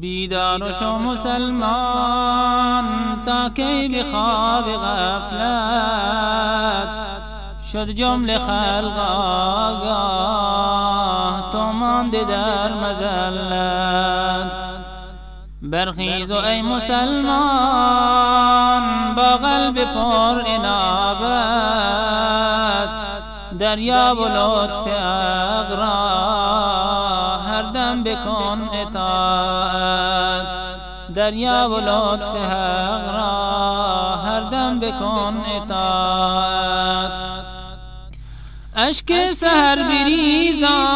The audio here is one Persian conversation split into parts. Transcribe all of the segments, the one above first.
بیدار شو مسلمان تا کی بخواب غفلت شد جمله خلق آگاه تو مانده در مزلت برخیز و ای مسلمان با قلب پر انابت دریا و لطف اقرا هر دم بکن اطاعت. دریا و لطف اقرا هر دم بکن اطاعت. اشک سهر بریزان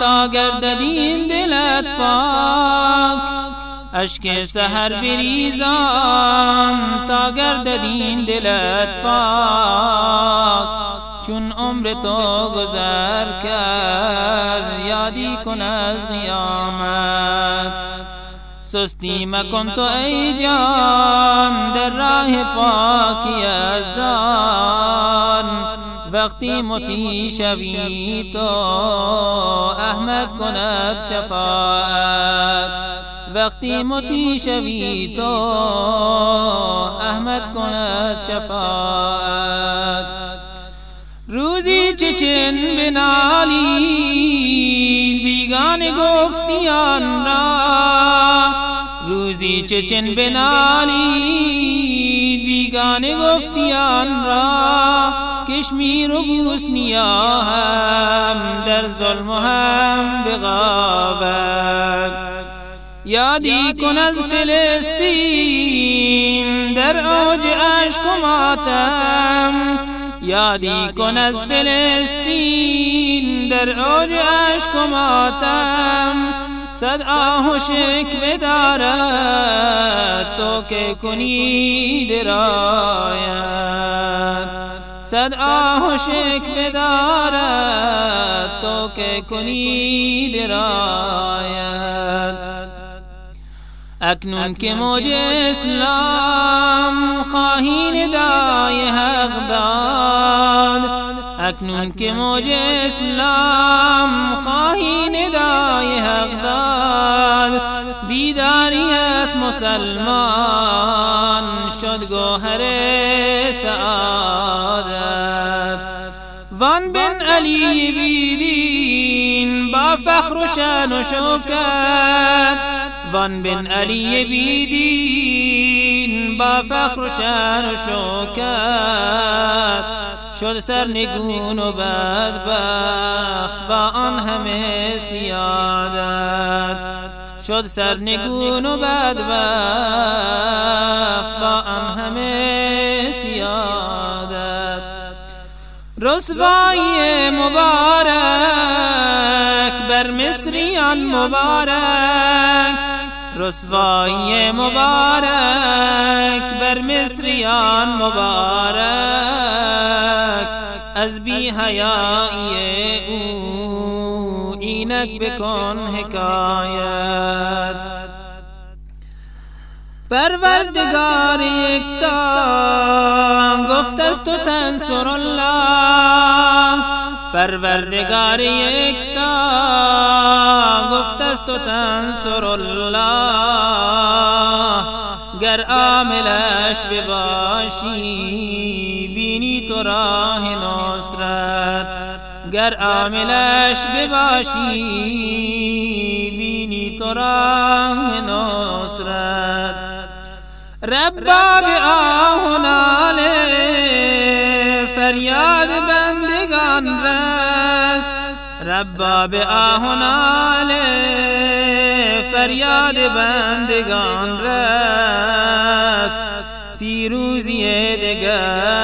تا گرددین دلت پاک. اشک سهر بریزان تا گرددین دلت پاک. چون عمر تو گذر کرد یادی کن از قیامت. سستی مکن تو ای جان در راه پاکی از دان. وقتی مطیع شوی تو احمد کند شفاعت. وقتی مطیع شوی تو احمد کند شفاعت. روزی چچن بنالی بیگان گفتیان را. روزی چچن بنالی بیگان گفتیان را کشمیر و بوسنیا هم در ظلم و هم بغابت. یادی کن از فلسطین در اوج عشق و ماتم. یادی کن از فلسطین در اوج عشق و ماتم. صد آه و شکوه دارد تو که کنی درایت. صد آه و شکوه دارد تو که کنی درایت. اکنون که موج اسلام خواهی ندای حق داد. اکنون که موج اسلام خواهی ندای حق داد. مسلمان شد گوهر سعادت. وان بن علی بیدین با فخر و شان و شوکت. وان بن علی بیدین با فخر و شان و شوکت. شد سرنگون و بدبخت با آن همه سیادت. شد سرنگون و بدبخت. با آن همه سیادت. رسوایی مبارک. بر مصریان مبارک. رسوایی مبارک. بر مصریان مبارک. از بی حیایی او. اینک بکن حکایت. پروردگار یکتا گفت است تو تنصر الله. پروردگار یکتا گفت است تو تنصر الله. گر عاملش بباشی بینی تو راه نصرت. گر عاملش بباشی بینی تو راه نصرت. ربا به آه ناله فریاد بندگان رس ربا به آه ناله فریاد بندگان رس فیروزی دگر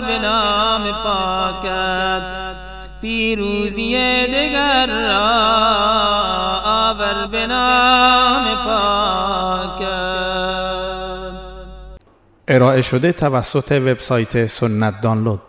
به نام پاکت. پیروزی دگر را آور به نام پاکت. ارائه شده توسط وبسایت سنت دانلود.